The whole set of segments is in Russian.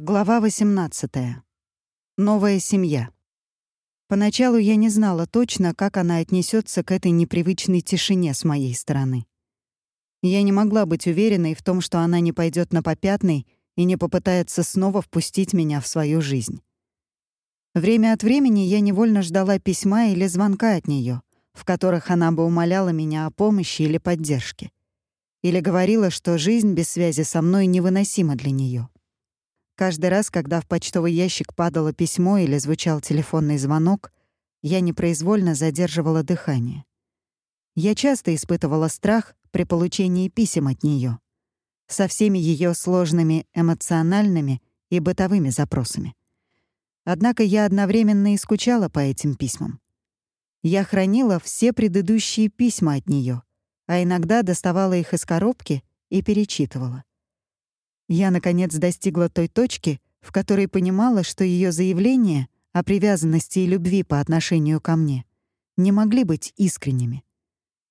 Глава 18. Новая семья. Поначалу я не знала точно, как она отнесется к этой непривычной тишине с моей стороны. Я не могла быть уверенной в том, что она не пойдет на попятный и не попытается снова впустить меня в свою жизнь. Время от времени я невольно ждала письма или звонка от нее, в которых она бы умоляла меня о помощи или поддержке. Или говорила, что жизнь без связи со мной невыносима для нее. Каждый раз, когда в почтовый ящик падало письмо или звучал телефонный звонок, я непроизвольно задерживала дыхание. Я часто испытывала страх при получении писем от нее, со всеми ее сложными эмоциональными и бытовыми запросами. Однако я одновременно и скучала по этим письмам. Я хранила все предыдущие письма от нее, а иногда доставала их из коробки и перечитывала. Я, наконец, достигла той точки, в которой понимала, что ее заявления о привязанности и любви по отношению ко мне не могли быть искренними.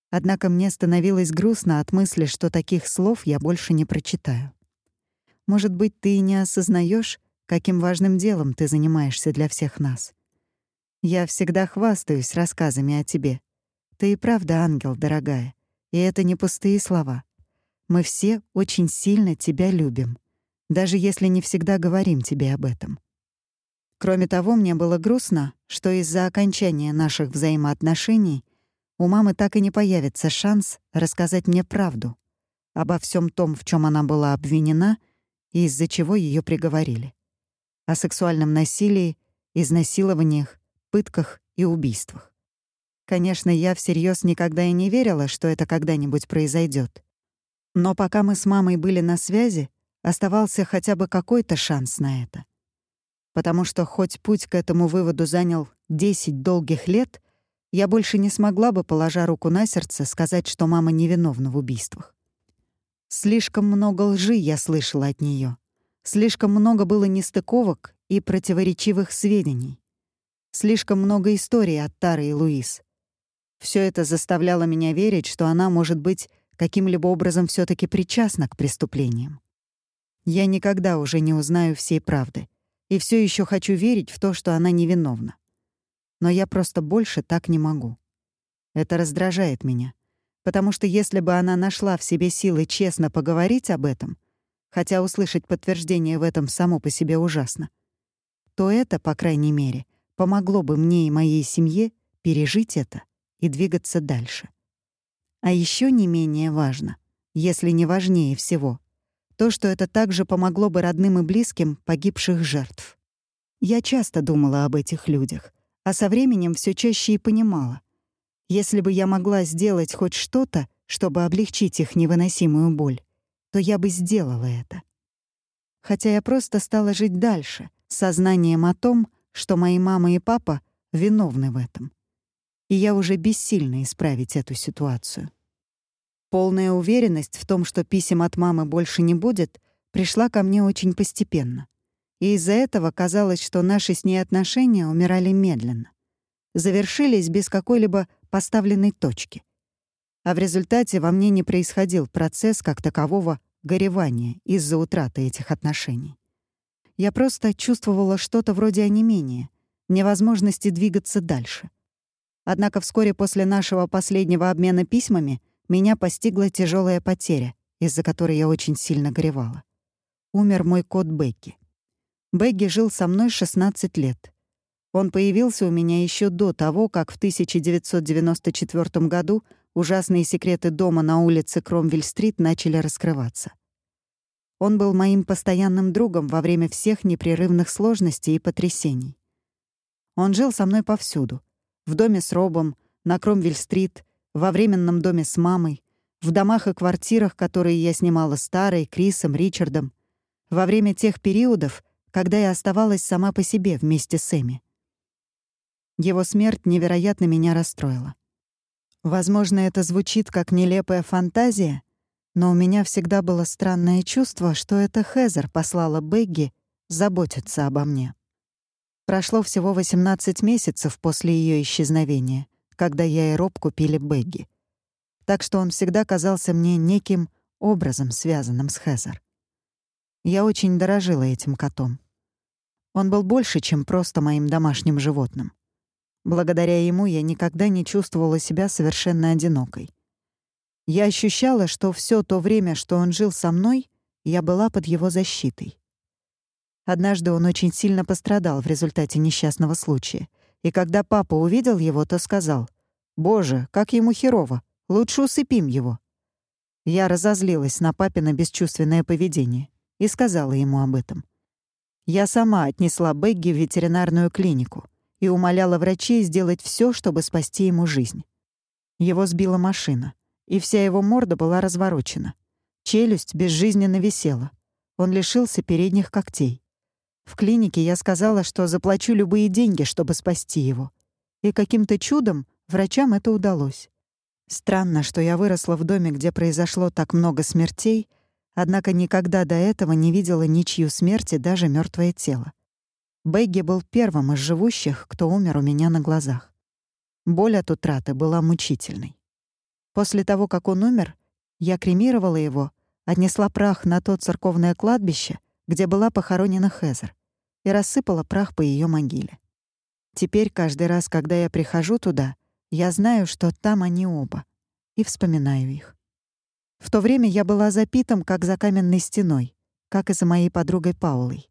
Однако мне становилось грустно от мысли, что таких слов я больше не прочитаю. Может быть, ты не осознаешь, каким важным делом ты занимаешься для всех нас. Я всегда хвастаюсь рассказами о тебе. Ты и правда ангел, дорогая, и это не пустые слова. Мы все очень сильно тебя любим, даже если не всегда говорим тебе об этом. Кроме того, мне было грустно, что из-за окончания наших взаимоотношений у мамы так и не появится шанс рассказать мне правду обо всем том, в чем она была обвинена и из-за чего ее приговорили. О сексуальном насилии, изнасилованиях, пытках и убийствах. Конечно, я всерьез никогда и не верила, что это когда-нибудь произойдет. Но пока мы с мамой были на связи, оставался хотя бы какой-то шанс на это. Потому что хоть путь к этому выводу занял 10 долгих лет, я больше не смогла бы, положа руку на сердце, сказать, что мама невиновна в убийствах. Слишком много лжи я слышала от нее. Слишком много было нестыковок и противоречивых сведений. Слишком много историй от Тары и Луис. Все это заставляло меня верить, что она может быть каким-либо образом все таки причастна к преступлениям. Я никогда уже не узнаю всей правды и все еще хочу верить в то, что она невиновна. Но я просто больше так не могу. Это раздражает меня, потому что если бы она нашла в себе силы честно поговорить об этом, хотя услышать подтверждение в этом само по себе ужасно, то это, по крайней мере, помогло бы мне и моей семье пережить это и двигаться дальше. А еще не менее важно, если не важнее всего, то, что это также помогло бы родным и близким погибших жертв. Я часто думала об этих людях, а со временем все чаще и понимала. Если бы я могла сделать хоть что-то, чтобы облегчить их невыносимую боль, то я бы сделала это. Хотя я просто стала жить дальше, с сознанием о том, что мои мама и папа виновны в этом и я уже бессильна исправить эту ситуацию. Полная уверенность в том, что писем от мамы больше не будет, пришла ко мне очень постепенно. И из-за этого казалось, что наши с ней отношения умирали медленно. Завершились без какой-либо поставленной точки. А в результате во мне не происходил процесс как такового горевания из-за утраты этих отношений. Я просто чувствовала что-то вроде онемения, невозможности двигаться дальше. Однако вскоре после нашего последнего обмена письмами меня постигла тяжелая потеря, из-за которой я очень сильно горевала. Умер мой кот Бекки. Бекки жил со мной 16 лет. Он появился у меня еще до того, как в 1994 году ужасные секреты дома на улице Кромвель-стрит начали раскрываться. Он был моим постоянным другом во время всех непрерывных сложностей и потрясений. Он жил со мной повсюду, в доме с Робом, на Кромвель-стрит, во временном доме с мамой, в домах и квартирах, которые я снимала старой, Крисом, Ричардом, во время тех периодов, когда я оставалась сама по себе вместе с Эми. Его смерть невероятно меня расстроила. Возможно, это звучит как нелепая фантазия, но у меня всегда было странное чувство, что это Хезер послала Бегги заботиться обо мне. Прошло всего 18 месяцев после ее исчезновения, когда я и Роб купили Бэгги. Так что он всегда казался мне неким образом, связанным с Хезер. Я очень дорожила этим котом. Он был больше, чем просто моим домашним животным. Благодаря ему я никогда не чувствовала себя совершенно одинокой. Я ощущала, что все то время, что он жил со мной, я была под его защитой. Однажды он очень сильно пострадал в результате несчастного случая. И когда папа увидел его, то сказал, «Боже, как ему херово! Лучше усыпим его!» Я разозлилась на папина бесчувственное поведение и сказала ему об этом. Я сама отнесла Бегги в ветеринарную клинику и умоляла врачей сделать все, чтобы спасти ему жизнь. Его сбила машина, и вся его морда была разворочена. Челюсть безжизненно висела. Он лишился передних когтей. В клинике я сказала, что заплачу любые деньги, чтобы спасти его. И каким-то чудом врачам это удалось. Странно, что я выросла в доме, где произошло так много смертей, однако никогда до этого не видела ничью смерти, даже мертвое тело. Бэгги был первым из живущих, кто умер у меня на глазах. Боль от утраты была мучительной. После того, как он умер, я кремировала его, отнесла прах на то церковное кладбище, где была похоронена Хезер, и рассыпала прах по ее могиле. Теперь каждый раз, когда я прихожу туда, я знаю, что там они оба, и вспоминаю их. В то время я была запитом, как за каменной стеной, как и за моей подругой Паулой.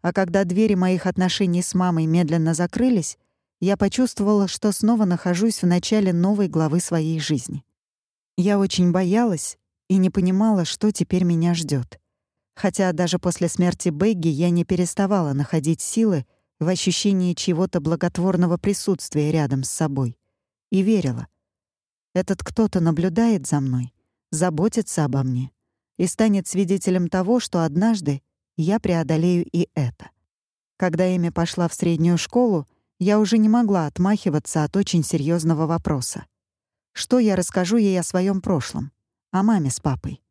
А когда двери моих отношений с мамой медленно закрылись, я почувствовала, что снова нахожусь в начале новой главы своей жизни. Я очень боялась и не понимала, что теперь меня ждет. Хотя даже после смерти Бэгги я не переставала находить силы в ощущении чего-то благотворного присутствия рядом с собой. И верила. Этот кто-то наблюдает за мной, заботится обо мне и станет свидетелем того, что однажды я преодолею и это. Когда Эми пошла в среднюю школу, я уже не могла отмахиваться от очень серьезного вопроса. Что я расскажу ей о своем прошлом? О маме с папой?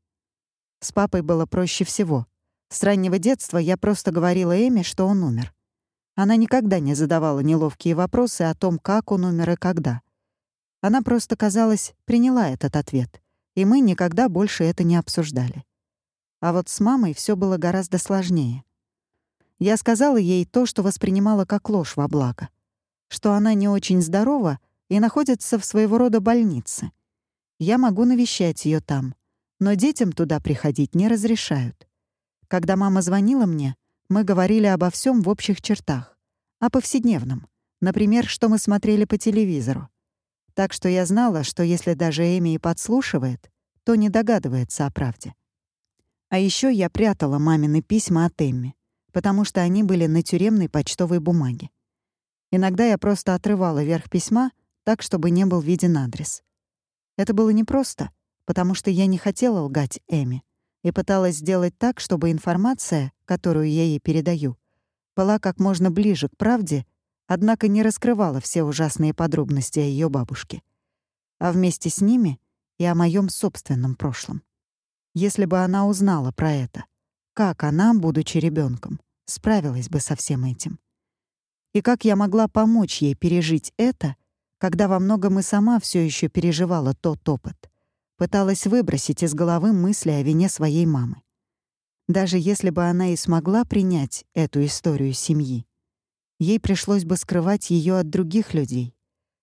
С папой было проще всего. С раннего детства я просто говорила Эми, что он умер. Она никогда не задавала неловкие вопросы о том, как он умер и когда. Она просто, казалось, приняла этот ответ, и мы никогда больше это не обсуждали. А вот с мамой все было гораздо сложнее. Я сказала ей то, что воспринимала как ложь во благо, что она не очень здорова и находится в своего рода больнице. Я могу навещать ее там, но детям туда приходить не разрешают. Когда мама звонила мне, мы говорили обо всем в общих чертах, о повседневном, например, что мы смотрели по телевизору. Так что я знала, что если даже Эми и подслушивает, то не догадывается о правде. А еще я прятала мамины письма от Эмми, потому что они были на тюремной почтовой бумаге. Иногда я просто отрывала верх письма так, чтобы не был виден адрес. Это было непросто — потому что я не хотела лгать Эми и пыталась сделать так, чтобы информация, которую я ей передаю, была как можно ближе к правде, однако не раскрывала все ужасные подробности о ее бабушке. А вместе с ними и о моем собственном прошлом. Если бы она узнала про это, как она, будучи ребенком, справилась бы со всем этим? И как я могла помочь ей пережить это, когда во многом и сама все еще переживала тот опыт? Пыталась выбросить из головы мысли о вине своей мамы. Даже если бы она и смогла принять эту историю семьи, ей пришлось бы скрывать ее от других людей,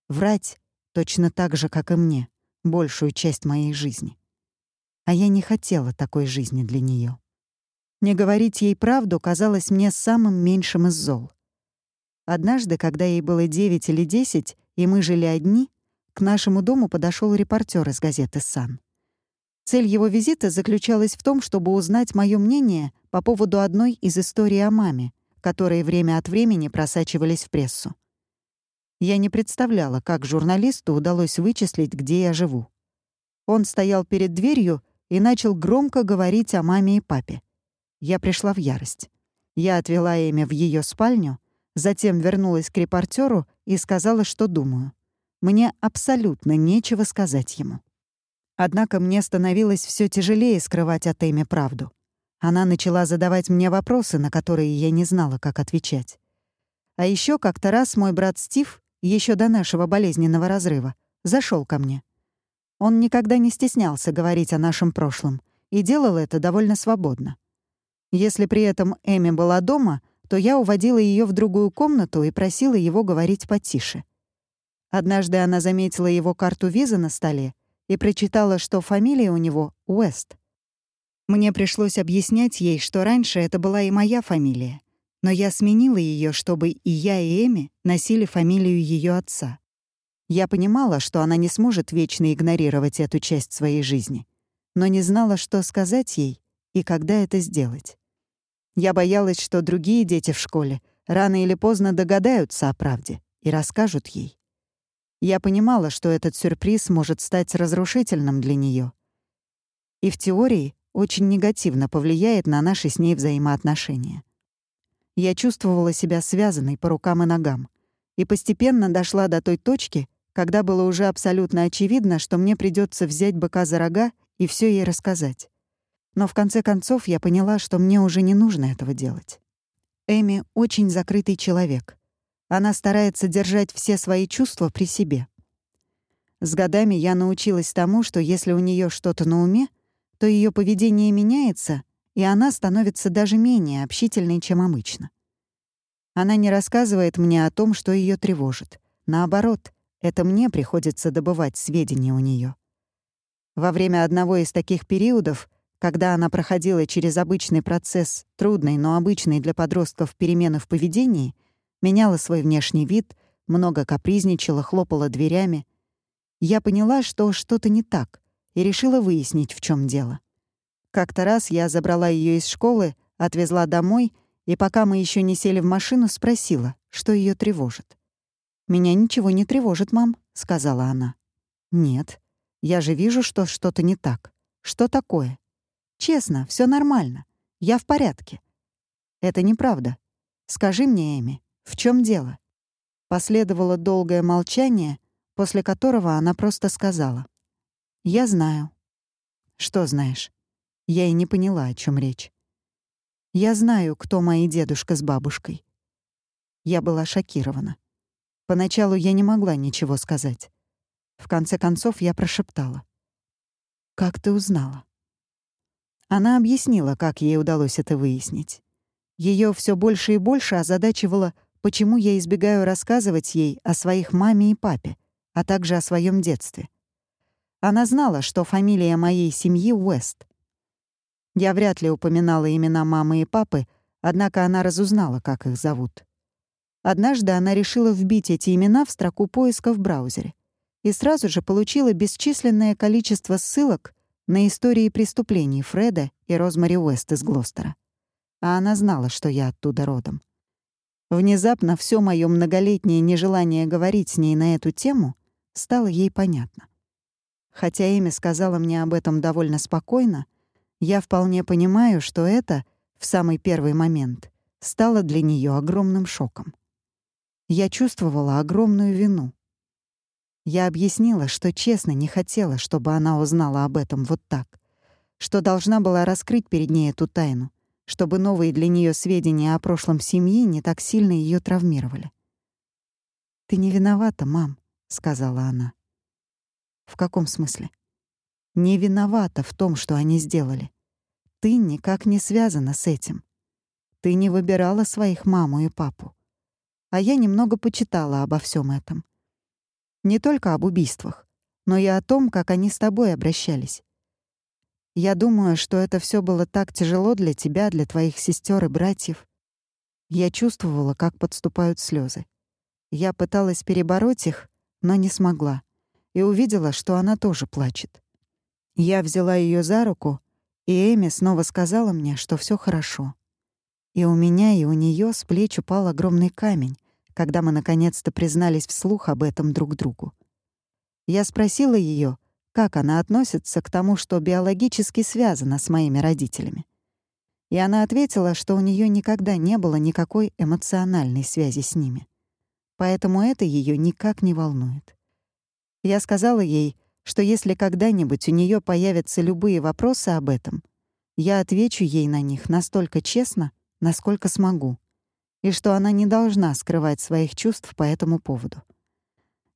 врать точно так же, как и мне, большую часть моей жизни. А я не хотела такой жизни для нее. Не говорить ей правду казалось мне самым меньшим из зол. Однажды, когда ей было девять или десять, и мы жили одни, к нашему дому подошел репортер из газеты «Сан». Цель его визита заключалась в том, чтобы узнать мое мнение по поводу одной из историй о маме, которые время от времени просачивались в прессу. Я не представляла, как журналисту удалось вычислить, где я живу. Он стоял перед дверью и начал громко говорить о маме и папе. Я пришла в ярость. Я отвела Эми в ее спальню, затем вернулась к репортеру и сказала, что думаю. Мне абсолютно нечего сказать ему. Однако мне становилось все тяжелее скрывать от Эми правду. Она начала задавать мне вопросы, на которые я не знала, как отвечать. А еще как-то раз мой брат Стив, еще до нашего болезненного разрыва, зашел ко мне. Он никогда не стеснялся говорить о нашем прошлом и делал это довольно свободно. Если при этом Эми была дома, то я уводила ее в другую комнату и просила его говорить потише. Однажды она заметила его карту визы на столе и прочитала, что фамилия у него — Уэст. Мне пришлось объяснять ей, что раньше это была и моя фамилия, но я сменила ее, чтобы и я, и Эми носили фамилию ее отца. Я понимала, что она не сможет вечно игнорировать эту часть своей жизни, но не знала, что сказать ей и когда это сделать. Я боялась, что другие дети в школе рано или поздно догадаются о правде и расскажут ей. Я понимала, что этот сюрприз может стать разрушительным для нее и в теории очень негативно повлияет на наши с ней взаимоотношения. Я чувствовала себя связанной по рукам и ногам и постепенно дошла до той точки, когда было уже абсолютно очевидно, что мне придется взять быка за рога и все ей рассказать. Но в конце концов я поняла, что мне уже не нужно этого делать. Эми очень закрытый человек. Она старается держать все свои чувства при себе. С годами я научилась тому, что если у нее что-то на уме, то ее поведение меняется, и она становится даже менее общительной, чем обычно. Она не рассказывает мне о том, что ее тревожит. Наоборот, это мне приходится добывать сведения у нее. Во время одного из таких периодов, когда она проходила через обычный процесс, трудный, но обычный для подростков перемены в поведении, меняла свой внешний вид, много капризничала, хлопала дверями, я поняла, что что-то не так, и решила выяснить, в чем дело. Как-то раз я забрала ее из школы, отвезла домой, и пока мы еще не сели в машину, спросила, что ее тревожит. «Меня ничего не тревожит, мам», — сказала она. «Нет, я же вижу, что что-то не так. Что такое? Честно, все нормально. Я в порядке». «Это неправда. Скажи мне, Эми, в чем дело?» Последовало долгое молчание, после которого она просто сказала. «Я знаю». «Что знаешь?» Я и не поняла, о чем речь. «Я знаю, кто мои дедушка с бабушкой». Я была шокирована. Поначалу я не могла ничего сказать. В конце концов я прошептала. «Как ты узнала?» Она объяснила, как ей удалось это выяснить. Ее все больше и больше озадачивало, почему я избегаю рассказывать ей о своих маме и папе, а также о своем детстве. Она знала, что фамилия моей семьи Уэст. Я вряд ли упоминала имена мамы и папы, однако она разузнала, как их зовут. Однажды она решила вбить эти имена в строку поиска в браузере и сразу же получила бесчисленное количество ссылок на истории преступлений Фреда и Розмари Уэст из Глостера. А она знала, что я оттуда родом. Внезапно все мое многолетнее нежелание говорить с ней на эту тему стало ей понятно. Хотя Эми сказала мне об этом довольно спокойно, я вполне понимаю, что это, в самый первый момент, стало для нее огромным шоком. Я чувствовала огромную вину. Я объяснила, что честно не хотела, чтобы она узнала об этом вот так, что должна была раскрыть перед ней эту тайну, чтобы новые для нее сведения о прошлом семьи не так сильно ее травмировали. «Ты не виновата, мам», — сказала она. «В каком смысле?» «Не виновата в том, что они сделали. Ты никак не связана с этим. Ты не выбирала своих маму и папу а я немного почитала обо всем этом. Не только об убийствах, но и о том, как они с тобой обращались. Я думаю, что это все было так тяжело для тебя, для твоих сестер и братьев. Я чувствовала, как подступают слезы. Я пыталась перебороть их, но не смогла, и увидела, что она тоже плачет. Я взяла ее за руку, и Эми снова сказала мне, что все хорошо. И у меня, и у нее с плеч упал огромный камень, когда мы наконец-то признались вслух об этом друг другу. Я спросила ее, как она относится к тому, что биологически связана с моими родителями. И она ответила, что у нее никогда не было никакой эмоциональной связи с ними. Поэтому это ее никак не волнует. Я сказала ей, что если когда-нибудь у нее появятся любые вопросы об этом, я отвечу ей на них настолько честно, насколько смогу, и что она не должна скрывать своих чувств по этому поводу.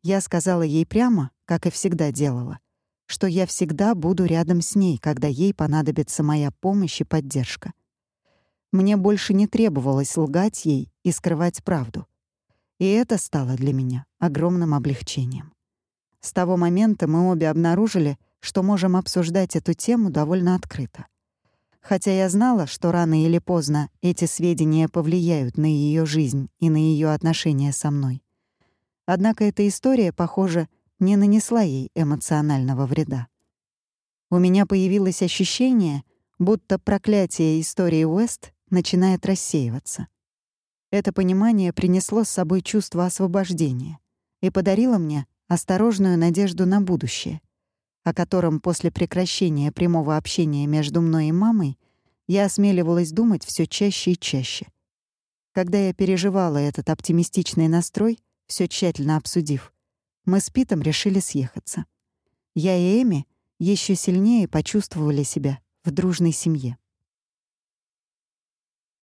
Я сказала ей прямо, как и всегда делала, что я всегда буду рядом с ней, когда ей понадобится моя помощь и поддержка. Мне больше не требовалось лгать ей и скрывать правду. И это стало для меня огромным облегчением. С того момента мы обе обнаружили, что можем обсуждать эту тему довольно открыто. Хотя я знала, что рано или поздно эти сведения повлияют на ее жизнь и на ее отношения со мной. Однако эта история, похоже, не нанесла ей эмоционального вреда. У меня появилось ощущение, будто проклятие истории Уэст начинает рассеиваться. Это понимание принесло с собой чувство освобождения и подарило мне осторожную надежду на будущее — о котором после прекращения прямого общения между мной и мамой я осмеливалась думать все чаще и чаще. Когда я переживала этот оптимистичный настрой, все тщательно обсудив, мы с Питом решили съехаться. Я и Эми еще сильнее почувствовали себя в дружной семье.